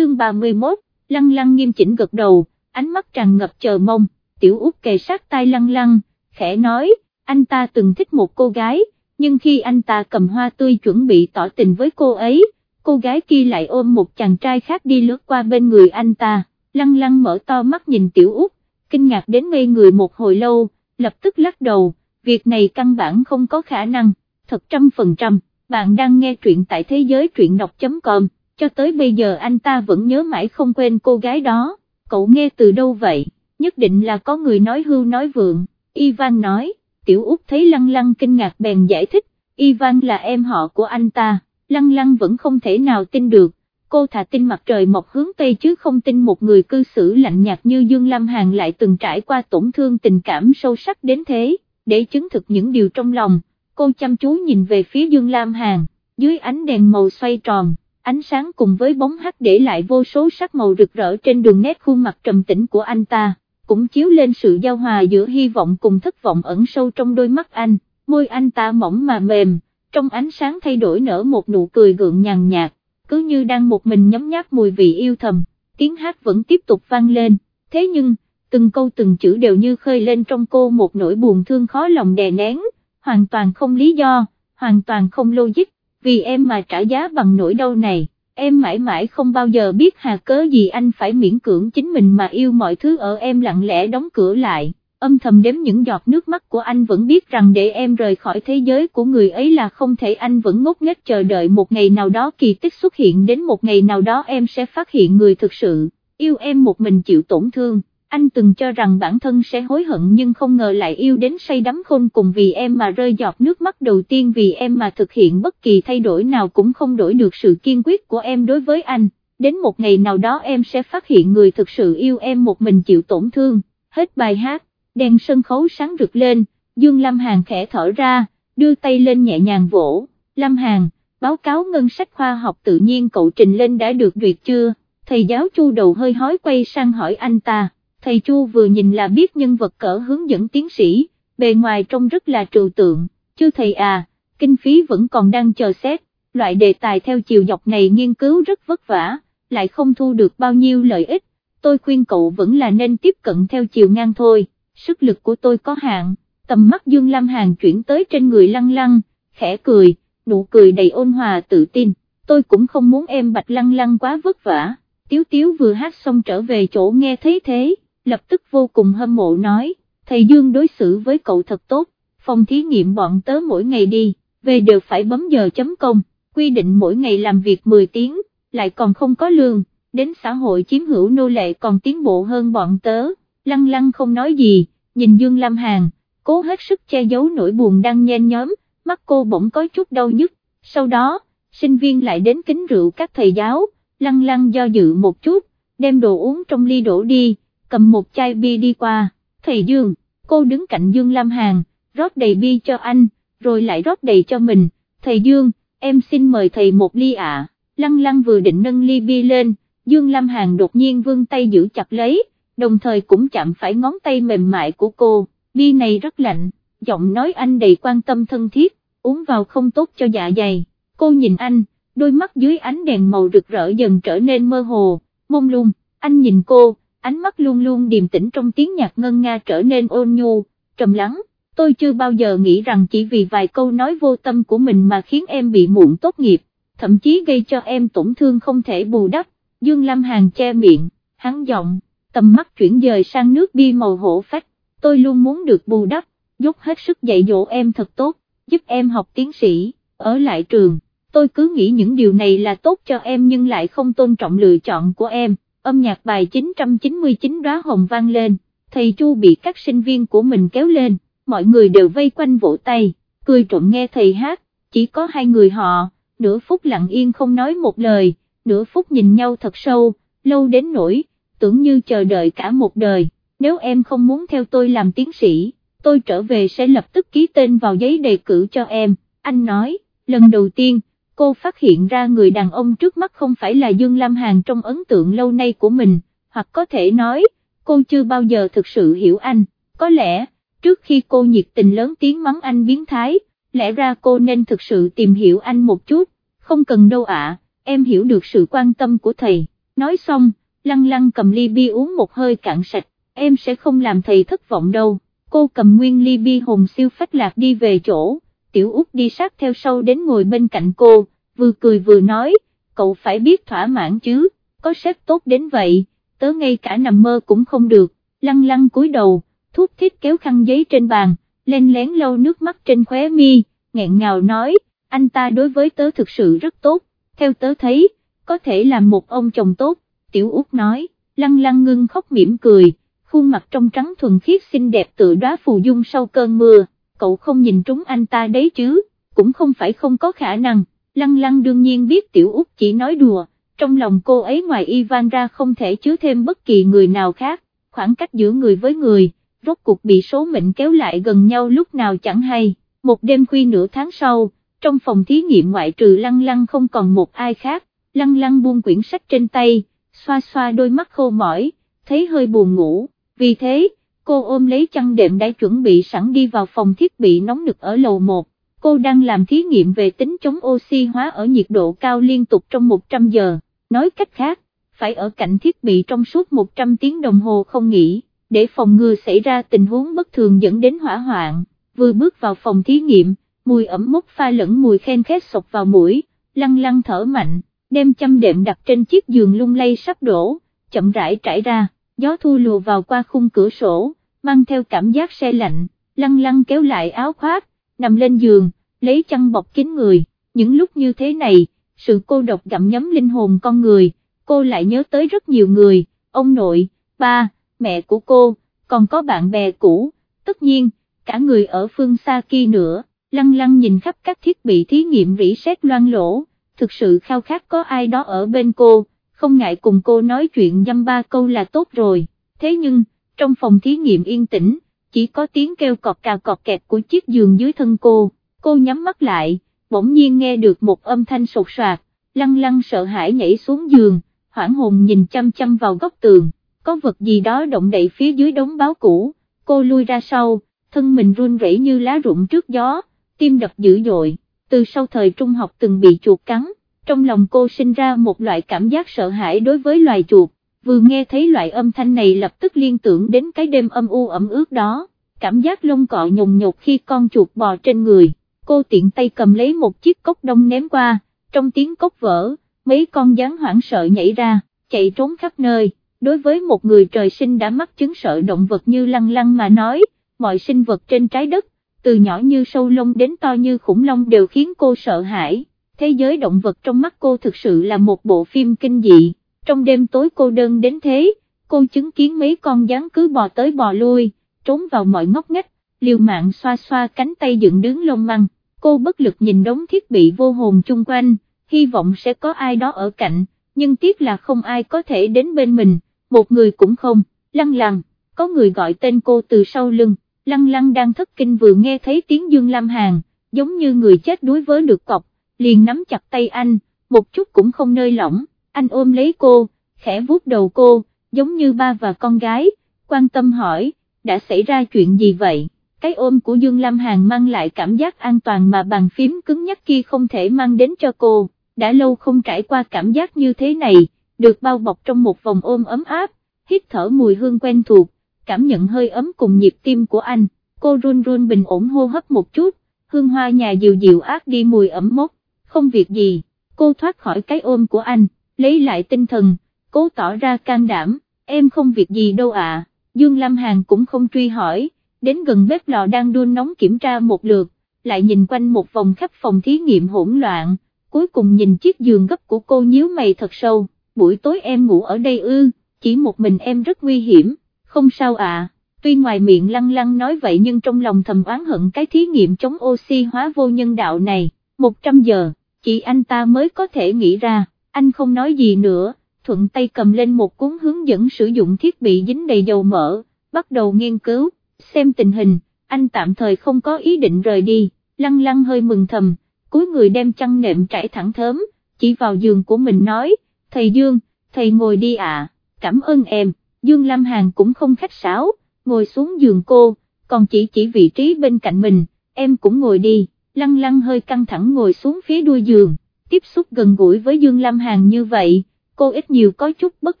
chương 31, lăng lăng nghiêm chỉnh gật đầu, ánh mắt tràn ngập chờ mong, tiểu út kề sát tai lăng lăng, khẽ nói, anh ta từng thích một cô gái, nhưng khi anh ta cầm hoa tươi chuẩn bị tỏ tình với cô ấy, cô gái kia lại ôm một chàng trai khác đi lướt qua bên người anh ta, lăng lăng mở to mắt nhìn tiểu út, kinh ngạc đến ngây người một hồi lâu, lập tức lắc đầu, việc này căn bản không có khả năng, thật trăm phần trăm, bạn đang nghe truyện tại thế giới truyện đọc.com, cho tới bây giờ anh ta vẫn nhớ mãi không quên cô gái đó, cậu nghe từ đâu vậy, nhất định là có người nói hưu nói vượng, Ivan nói, tiểu út thấy lăng lăng kinh ngạc bèn giải thích, Ivan là em họ của anh ta, lăng lăng vẫn không thể nào tin được, cô thà tin mặt trời mọc hướng Tây chứ không tin một người cư xử lạnh nhạt như Dương Lam Hàn lại từng trải qua tổn thương tình cảm sâu sắc đến thế, để chứng thực những điều trong lòng, cô chăm chú nhìn về phía Dương Lam Hàn, dưới ánh đèn màu xoay tròn, ánh sáng cùng với bóng hắt để lại vô số sắc màu rực rỡ trên đường nét khuôn mặt trầm tĩnh của anh ta, cũng chiếu lên sự giao hòa giữa hy vọng cùng thất vọng ẩn sâu trong đôi mắt anh, môi anh ta mỏng mà mềm, trong ánh sáng thay đổi nở một nụ cười gượng nhàn nhạt cứ như đang một mình nhấm nháp mùi vị yêu thầm, tiếng hát vẫn tiếp tục vang lên, thế nhưng, từng câu từng chữ đều như khơi lên trong cô một nỗi buồn thương khó lòng đè nén, hoàn toàn không lý do, hoàn toàn không logic, vì em mà trả giá bằng nỗi đau này, em mãi mãi không bao giờ biết hà cớ gì anh phải miễn cưỡng chính mình mà yêu mọi thứ ở em lặng lẽ đóng cửa lại âm thầm đếm những giọt nước mắt của anh vẫn biết rằng để em rời khỏi thế giới của người ấy là không thể anh vẫn ngốc nghếch chờ đợi một ngày nào đó kỳ tích xuất hiện đến một ngày nào đó em sẽ phát hiện người thực sự, yêu em một mình chịu tổn thương. Anh từng cho rằng bản thân sẽ hối hận nhưng không ngờ lại yêu đến say đắm khôn cùng vì em mà rơi giọt nước mắt đầu tiên vì em mà thực hiện bất kỳ thay đổi nào cũng không đổi được sự kiên quyết của em đối với anh, đến một ngày nào đó em sẽ phát hiện người thực sự yêu em một mình chịu tổn thương, hết bài hát đèn sân khấu sáng rực lên, Dương Lâm Hàn khẽ thở ra, đưa tay lên nhẹ nhàng vỗ, Lâm Hàn, báo cáo ngân sách khoa học tự nhiên cậu trình lên đã được duyệt chưa, thầy giáo chu đầu hơi hói quay sang hỏi anh ta, thầy chu vừa nhìn là biết nhân vật cỡ hướng dẫn tiến sĩ, bề ngoài trông rất là trừu tượng, chứ thầy à, kinh phí vẫn còn đang chờ xét, loại đề tài theo chiều dọc này nghiên cứu rất vất vả, lại không thu được bao nhiêu lợi ích, tôi khuyên cậu vẫn là nên tiếp cận theo chiều ngang thôi sức lực của tôi có hạn, tầm mắt Dương Lam Hàn chuyển tới trên người lăng lăng, khẽ cười, nụ cười đầy ôn hòa tự tin, tôi cũng không muốn em bạch lăng lăng quá vất vả, tiếu tiếu vừa hát xong trở về chỗ nghe thấy thế, lập tức vô cùng hâm mộ nói, thầy Dương đối xử với cậu thật tốt, phòng thí nghiệm bọn tớ mỗi ngày đi, về đều phải bấm giờ chấm công, quy định mỗi ngày làm việc 10 tiếng, lại còn không có lương, đến xã hội chiếm hữu nô lệ còn tiến bộ hơn bọn tớ. Lăng lăng không nói gì, nhìn Dương Lam Hàn, cố hết sức che giấu nỗi buồn đang nhen nhóm, mắt cô bỗng có chút đau nhức, sau đó, sinh viên lại đến kính rượu các thầy giáo, lăng lăng do dự một chút, đem đồ uống trong ly đổ đi, cầm một chai bia đi qua, thầy Dương, cô đứng cạnh Dương Lam Hàn, rót đầy bia cho anh, rồi lại rót đầy cho mình, thầy Dương, em xin mời thầy một ly ạ, lăng lăng vừa định nâng ly bia lên, Dương Lam Hàn đột nhiên vươn tay giữ chặt lấy, đồng thời cũng chạm phải ngón tay mềm mại của cô, Bia này rất lạnh, giọng nói anh đầy quan tâm thân thiết, uống vào không tốt cho dạ dày, cô nhìn anh, đôi mắt dưới ánh đèn màu rực rỡ dần trở nên mơ hồ, mông lung, anh nhìn cô, ánh mắt luôn luôn điềm tĩnh trong tiếng nhạc ngân nga trở nên ôn nhu, trầm lắng, tôi chưa bao giờ nghĩ rằng chỉ vì vài câu nói vô tâm của mình mà khiến em bị muộn tốt nghiệp, thậm chí gây cho em tổn thương không thể bù đắp, Dương Lam Hàn che miệng, hắn giọng tầm mắt chuyển dời sang nước bi màu hổ phách, tôi luôn muốn được bù đắp, dốc hết sức dạy dỗ em thật tốt, giúp em học tiến sĩ, ở lại trường, tôi cứ nghĩ những điều này là tốt cho em nhưng lại không tôn trọng lựa chọn của em, âm nhạc bài 999 đóa hồng vang lên, thầy Chu bị các sinh viên của mình kéo lên, mọi người đều vây quanh vỗ tay, cười trộm nghe thầy hát, chỉ có hai người họ, nửa phút lặng yên không nói một lời, nửa phút nhìn nhau thật sâu, lâu đến nỗi, tưởng như chờ đợi cả một đời, nếu em không muốn theo tôi làm tiến sĩ, tôi trở về sẽ lập tức ký tên vào giấy đề cử cho em, anh nói, lần đầu tiên, cô phát hiện ra người đàn ông trước mắt không phải là Dương Lam Hàn trong ấn tượng lâu nay của mình, hoặc có thể nói, cô chưa bao giờ thực sự hiểu anh, có lẽ, trước khi cô nhiệt tình lớn tiếng mắng anh biến thái, lẽ ra cô nên thực sự tìm hiểu anh một chút, không cần đâu ạ, em hiểu được sự quan tâm của thầy. Nói xong, lăng lăng cầm ly bia uống một hơi cạn sạch, em sẽ không làm thầy thất vọng đâu, cô cầm nguyên ly bia hồn siêu phách lạc đi về chỗ, tiểu út đi sát theo sau đến ngồi bên cạnh cô, vừa cười vừa nói, cậu phải biết thỏa mãn chứ, có sếp tốt đến vậy, tớ ngay cả nằm mơ cũng không được, lăng lăng cúi đầu, thúc thít kéo khăn giấy trên bàn, len lén lau nước mắt trên khóe mi, nghẹn ngào nói, anh ta đối với tớ thực sự rất tốt, theo tớ thấy, có thể là một ông chồng tốt, tiểu út nói, lăng lăng ngưng khóc mỉm cười, khuôn mặt trong trắng thuần khiết xinh đẹp tự đóa phù dung sau cơn mưa, cậu không nhìn trúng anh ta đấy chứ, cũng không phải không có khả năng, lăng lăng đương nhiên biết tiểu út chỉ nói đùa, trong lòng cô ấy ngoài Ivan ra không thể chứa thêm bất kỳ người nào khác, khoảng cách giữa người với người, rốt cuộc bị số mệnh kéo lại gần nhau lúc nào chẳng hay, một đêm khuya nửa tháng sau, trong phòng thí nghiệm ngoại trừ lăng lăng không còn một ai khác, lăng lăng buông quyển sách trên tay, xoa xoa đôi mắt khô mỏi, thấy hơi buồn ngủ, vì thế, cô ôm lấy chăn đệm đã chuẩn bị sẵn đi vào phòng thiết bị nóng nực ở lầu 1, cô đang làm thí nghiệm về tính chống oxy hóa ở nhiệt độ cao liên tục trong 100 giờ, nói cách khác, phải ở cạnh thiết bị trong suốt 100 tiếng đồng hồ không nghỉ, để phòng ngừa xảy ra tình huống bất thường dẫn đến hỏa hoạn, vừa bước vào phòng thí nghiệm, mùi ẩm mốc pha lẫn mùi khen khét sọc vào mũi, lăng lăng thở mạnh, đem chăm đệm đặt trên chiếc giường lung lay sắp đổ, chậm rãi trải ra, gió thu lùa vào qua khung cửa sổ, mang theo cảm giác xe lạnh, lăng lăng kéo lại áo khoác, nằm lên giường, lấy chăn bọc kín người, những lúc như thế này, sự cô độc gặm nhấm linh hồn con người, cô lại nhớ tới rất nhiều người, ông nội, ba, mẹ của cô, còn có bạn bè cũ, tất nhiên, cả người ở phương xa kia nữa, lăng lăng nhìn khắp các thiết bị thí nghiệm rỉ sét loan lỗ, thực sự khao khát có ai đó ở bên cô, không ngại cùng cô nói chuyện dăm ba câu là tốt rồi, thế nhưng, trong phòng thí nghiệm yên tĩnh, chỉ có tiếng kêu cọt cà cọt kẹt của chiếc giường dưới thân cô, cô nhắm mắt lại, bỗng nhiên nghe được một âm thanh sột soạt, lăng lăng sợ hãi nhảy xuống giường, hoảng hồn nhìn chăm chăm vào góc tường, có vật gì đó động đậy phía dưới đống báo cũ, cô lui ra sau, thân mình run rẩy như lá rụng trước gió, tim đập dữ dội, từ sau thời trung học từng bị chuột cắn, trong lòng cô sinh ra một loại cảm giác sợ hãi đối với loài chuột, vừa nghe thấy loại âm thanh này lập tức liên tưởng đến cái đêm âm u ẩm ướt đó, cảm giác lông cọ nhồng nhột khi con chuột bò trên người, cô tiện tay cầm lấy một chiếc cốc đông ném qua, trong tiếng cốc vỡ, mấy con gián hoảng sợ nhảy ra, chạy trốn khắp nơi, đối với một người trời sinh đã mắc chứng sợ động vật như lăng lăng mà nói, mọi sinh vật trên trái đất, từ nhỏ như sâu lông đến to như khủng long đều khiến cô sợ hãi, thế giới động vật trong mắt cô thực sự là một bộ phim kinh dị, trong đêm tối cô đơn đến thế, cô chứng kiến mấy con gián cứ bò tới bò lui, trốn vào mọi ngóc ngách, liều mạng xoa xoa cánh tay dựng đứng lông măng, cô bất lực nhìn đống thiết bị vô hồn chung quanh, hy vọng sẽ có ai đó ở cạnh, nhưng tiếc là không ai có thể đến bên mình, một người cũng không, lăng lăng, có người gọi tên cô từ sau lưng, lăng lăng đang thất kinh vừa nghe thấy tiếng Dương Lam Hàn, giống như người chết đuối với được cọc, liền nắm chặt tay anh, một chút cũng không nơi lỏng, anh ôm lấy cô, khẽ vuốt đầu cô, giống như ba và con gái, quan tâm hỏi, đã xảy ra chuyện gì vậy? Cái ôm của Dương Lam Hàn mang lại cảm giác an toàn mà bàn phím cứng nhắc kia không thể mang đến cho cô, đã lâu không trải qua cảm giác như thế này, được bao bọc trong một vòng ôm ấm áp, hít thở mùi hương quen thuộc, cảm nhận hơi ấm cùng nhịp tim của anh, cô run run bình ổn hô hấp một chút, hương hoa nhà dịu dịu ác đi mùi ẩm mốc, không việc gì, cô thoát khỏi cái ôm của anh, lấy lại tinh thần, cố tỏ ra can đảm, em không việc gì đâu ạ, Dương Lam Hàn cũng không truy hỏi, đến gần bếp lò đang đun nóng kiểm tra một lượt, lại nhìn quanh một vòng khắp phòng thí nghiệm hỗn loạn, cuối cùng nhìn chiếc giường gấp của cô nhíu mày thật sâu, buổi tối em ngủ ở đây ư, chỉ một mình em rất nguy hiểm, không sao ạ, tuy ngoài miệng lăng lăng nói vậy nhưng trong lòng thầm oán hận cái thí nghiệm chống oxy hóa vô nhân đạo này, 100 giờ, chỉ anh ta mới có thể nghĩ ra, anh không nói gì nữa, thuận tay cầm lên một cuốn hướng dẫn sử dụng thiết bị dính đầy dầu mỡ, bắt đầu nghiên cứu, xem tình hình, anh tạm thời không có ý định rời đi, lăng lăng hơi mừng thầm, cuối người đem chăn nệm trải thẳng thớm, chỉ vào giường của mình nói, thầy Dương, thầy ngồi đi ạ, cảm ơn em, Dương Lam Hàn cũng không khách sáo, ngồi xuống giường cô, còn chỉ chỉ vị trí bên cạnh mình, em cũng ngồi đi, lăng lăng hơi căng thẳng ngồi xuống phía đuôi giường, tiếp xúc gần gũi với Dương Lam Hàn như vậy, cô ít nhiều có chút bất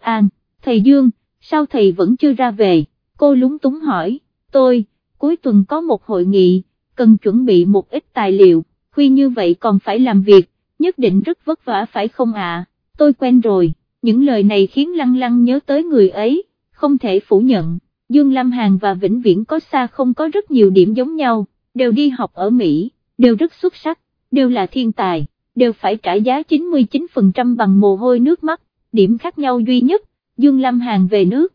an, thầy Dương, sao thầy vẫn chưa ra về, cô lúng túng hỏi, tôi, cuối tuần có một hội nghị, cần chuẩn bị một ít tài liệu, khuya như vậy còn phải làm việc, nhất định rất vất vả phải không ạ, tôi quen rồi, những lời này khiến Lăng Lăng nhớ tới người ấy, không thể phủ nhận, Dương Lam Hàn và Vĩnh Viễn có xa không có rất nhiều điểm giống nhau, đều đi học ở Mỹ, đều rất xuất sắc, đều là thiên tài, đều phải trả giá 99% bằng mồ hôi nước mắt, điểm khác nhau duy nhất, Dương Lam Hàn về nước,